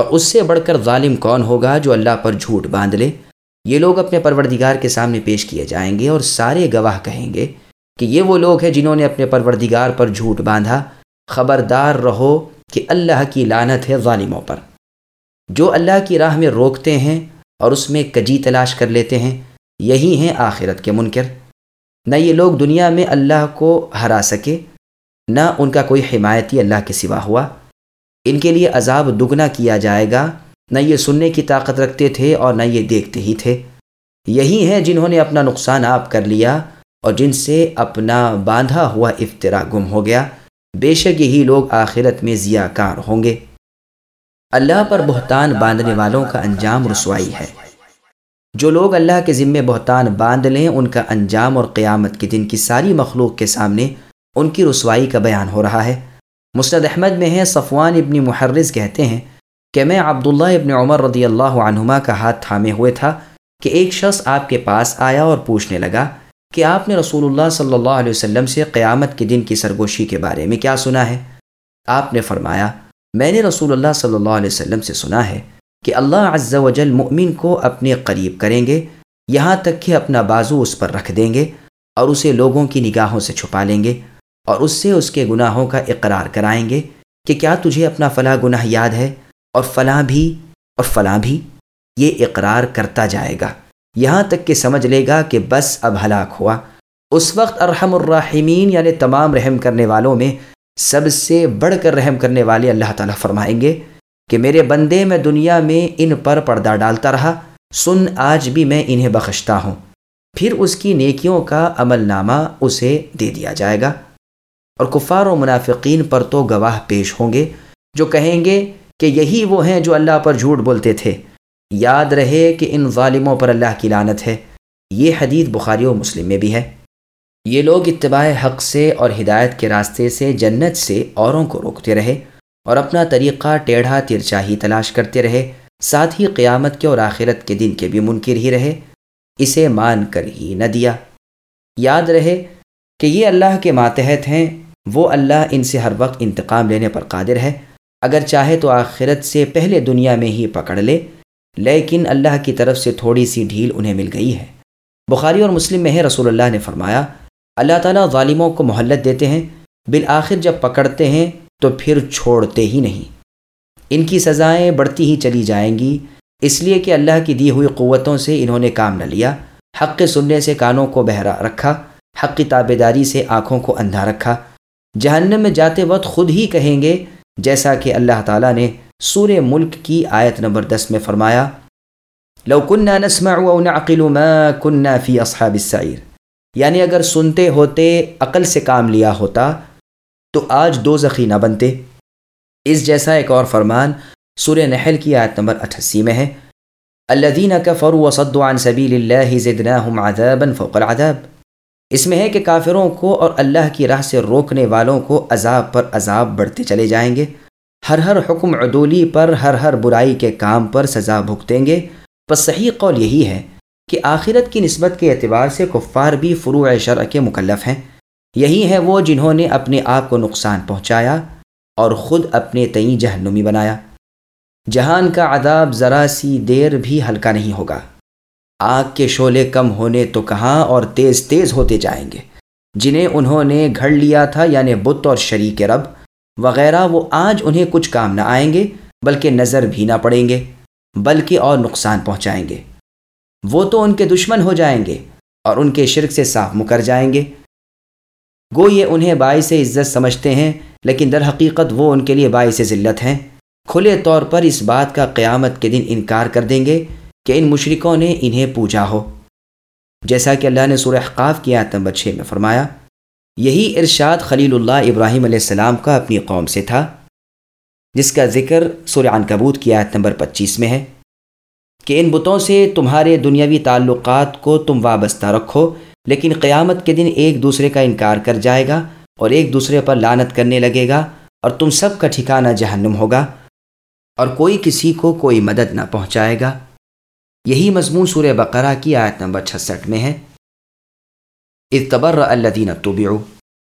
اور اس سے بڑھ کر ظالم کون ہوگا جو اللہ پر جھوٹ باندھ لے؟ یہ لوگ اپنے پروردگار کے سامنے پیش کیے جائیں گے اور سارے گواہ کہیں گے کہ یہ وہ لوگ ہیں جنہوں نے اپنے پروردگار پر جھوٹ باندھا۔ خبردار رہو کہ اللہ کی لانت ہے ظالموں پر۔ جو اللہ کی راہ میں روکتے ہیں اور اس میں کجی تلاش کر لیتے ہیں، یہی ہیں آخرت کے منکر۔ نہ یہ لوگ دنیا میں اللہ کو ہرا سکے، نہ ان کا کوئی حمایتی اللہ کے سوا ہوا۔ ان کے لیے عذاب دگنا کیا جائے گا؟ نہ یہ سننے کی طاقت رکھتے تھے اور نہ یہ دیکھتے ہی تھے۔ یہی ہیں جنہوں نے اپنا نقصان آپ کر لیا اور جن سے اپنا باندھا ہوا افطرا گم ہو گیا۔ بے شک یہی لوگ آخرت میں ضیاء کار ہوں گے۔ اللہ پر بہتان باندھنے والوں کا انجام رسوائی ہے۔ جو لوگ اللہ کے ذمے بہتان باندھ لیں، ان کا انجام اور قیامت کے دن کی ساری مخلوق کے سامنے ان کی رسوائی کا بیان ہو رہا ہے۔ مسند احمد میں ہے، صفوان ابن محرز کہتے ہیں کہ میں عبداللہ ابن عمر رضی اللہ عنہما کا ہاتھ تھامے ہوئے تھا کہ ایک شخص آپ کے پاس آیا اور پوچھنے لگا کہ آپ نے رسول اللہ صلی اللہ علیہ وسلم سے قیامت کے دن کی سرگوشی کے بارے میں کیا سنا ہے؟ آپ نے فرمایا، میں نے رسول اللہ صلی اللہ علیہ وسلم سے سنا ہے کہ اللہ عز و جل مؤمن کو اپنے قریب کریں گے، یہاں تک کہ اپنا بازو اس پر رکھ دیں گے اور اسے لوگوں کی نگاہوں سے چھپا لیں گے۔ اور اس سے اس کے گناہوں کا اقرار کرائیں گے کہ کیا تجھے اپنا فلاں گناہ یاد ہے اور فلاں بھی اور فلاں بھی؟ یہ اقرار کرتا جائے گا۔ یہاں تک کہ سمجھ لے گا کہ بس اب ہلاک ہوا۔ اس وقت ارحم الراحمین یعنی تمام رحم کرنے والوں میں سب سے بڑھ کر رحم کرنے والے اللہ تعالیٰ فرمائیں گے کہ میرے بندے، میں دنیا میں ان پر پردہ ڈالتا رہا۔ سن، آج بھی میں انہیں بخشتا ہوں۔ پھر اس کی نیکیوں کا عمل نامہ اسے دے دیا جائے گا۔ اور کفار و منافقین پر تو گواہ پیش ہوں گے، جو کہیں گے کہ یہی وہ ہیں جو اللہ پر جھوٹ بولتے تھے۔ یاد رہے کہ ان ظالموں پر اللہ کی لانت ہے۔ یہ حدیث بخاری و مسلم میں بھی ہے۔ یہ لوگ اتباع حق سے اور ہدایت کے راستے سے جنت سے اوروں کو روکتے رہے اور اپنا طریقہ ٹیڑھا ترچاہی تلاش کرتے رہے۔ ساتھ ہی قیامت کے اور آخرت کے دن کے بھی منکر ہی رہے۔ اسے مان کر ہی نہ دیا۔ یاد رہے کہ یہ اللہ کے ماتحت ہیں۔ وہ اللہ ان سے ہر وقت انتقام لینے پر قادر ہے۔ اگر چاہے تو آخرت سے پہلے دنیا میں ہی پکڑ لے، لیکن اللہ کی طرف سے تھوڑی سی ڈھیل انہیں مل گئی ہے۔ بخاری اور مسلم میں ہے، رسول اللہ نے فرمایا، اللہ تعالیٰ ظالموں کو مہلت دیتے ہیں، بالآخر جب پکڑتے ہیں تو پھر چھوڑتے ہی نہیں۔ ان کی سزائیں بڑھتی ہی چلی جائیں گی، اس لیے کہ اللہ کی دی ہوئی قوتوں سے انہوں نے کام نہ لیا۔ حق سننے سے کانوں کو بہرا رکھا، حق کی تابے داری سے آنکھوں کو اندھا رکھا۔ جہنم میں جاتے وقت خود ہی کہیں گے، جیسا کہ اللہ تعالیٰ نے سور ملک کی آیت نمبر دس میں فرمایا، لو کننا نسمع او نعقل ما کننا فی اصحاب السعیر۔ یعنی اگر سنتے ہوتے، عقل سے کام لیا ہوتا، تو آج دو زخی نہ بنتے۔ اس جیسا ایک اور فرمان سور نحل کی آیت نمبر اٹھاسی میں ہے، الذین کفروا وصدوا عن سبیل اللہ زدناہم عذابا فوق العذاب۔ اس میں ہے کہ کافروں کو اور اللہ کی راہ سے روکنے والوں کو عذاب پر عذاب بڑھتے چلے جائیں گے۔ ہر ہر حکم عدولی پر، ہر ہر برائی کے کام پر سزا بھگتیں گے۔ پس صحیح قول یہی ہے کہ آخرت کی نسبت کے اعتبار سے کفار بھی فروع شرع کے مکلف ہیں۔ یہی ہیں وہ جنہوں نے اپنے آپ کو نقصان پہنچایا اور خود اپنے تئیں جہنمی بنایا۔ جہان کا عذاب ذرا سی دیر بھی ہلکا نہیں ہوگا۔ آگ کے شعلے کم ہونے تو کہاں اور تیز تیز ہوتے جائیں گے؟ جنہیں انہوں نے گھڑ لیا تھا یعنی بت اور شریک رب، وغیرہ وہ آج انہیں کچھ کام نہ آئیں گے، بلکہ نظر بھی نہ پڑیں گے، بلکہ اور نقصان پہنچائیں گے۔ وہ تو ان کے دشمن ہو جائیں گے اور ان کے شرک سے صاف مکر جائیں گے۔ گو یہ انہیں باعث عزت سمجھتے ہیں، لیکن در حقیقت وہ ان کے لیے باعث ذلت ہیں۔ کھلے طور پر اس بات کا قیامت کے دن انکار کر دیں گے۔ کہ ان مشرکوں نے انہیں پوجا ہو۔ جیسا کہ اللہ نے سورہ احقاف کی آیت نمبر چھ میں فرمایا، یہی ارشاد خلیل اللہ ابراہیم علیہ السلام کا اپنی قوم سے تھا، جس کا ذکر سورہ عنکبوت کی آیت نمبر پچیس میں ہے۔ کہ ان بتوں سے تمہارے دنیاوی تعلقات کو تم وابستہ رکھو، لیکن قیامت کے دن ایک دوسرے کا انکار کر جائے گا اور ایک دوسرے پر لانت کرنے لگے گا اور تم سب کا ٹھکانہ جہنم ہوگا اور کوئی کسی کو کوئی مدد نہ پہنچائے گا۔ یہی مضمون سورہ بقرہ کی آیت نمبر چھسٹھ میں ہے۔ اتبر الدین طبیع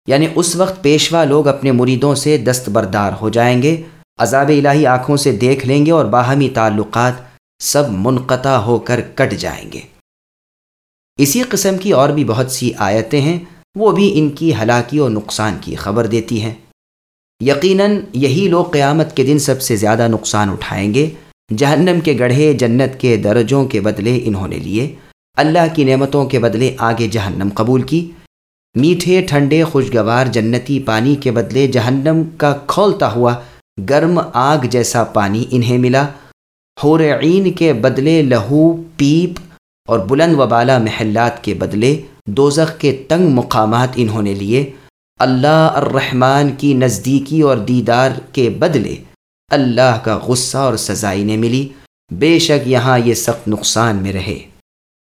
یعنی اس وقت پیشوا لوگ اپنے مریدوں سے دستبردار ہو جائیں گے، عذاب الہی آنکھوں سے دیکھ لیں گے اور باہمی تعلقات سب منقطع ہو کر کٹ جائیں گے۔ اسی قسم کی اور بھی بہت سی آیتیں ہیں، وہ بھی ان کی ہلاکی اور نقصان کی خبر دیتی ہیں۔ یقیناً یہی لوگ قیامت کے دن سب سے زیادہ نقصان اٹھائیں گے۔ جہنم کے گڑھے جنت کے درجوں کے بدلے انہوں نے لیے۔ اللہ کی نعمتوں کے بدلے آگے جہنم قبول کی۔ میٹھے، ٹھنڈے، خوشگوار، جنتی پانی کے بدلے جہنم کا کھولتا ہوا گرم آگ جیسا پانی انہیں ملا۔ حورعین کے بدلے لہو، پیپ اور بلند و بالا محلات کے بدلے دوزخ کے تنگ مقامات انہوں نے لیے۔ اللہ الرحمن کی نزدیکی اور دیدار کے بدلے اللہ کا غصہ اور سزائی نے ملی، بے شک یہاں یہ سخت نقصان میں رہے۔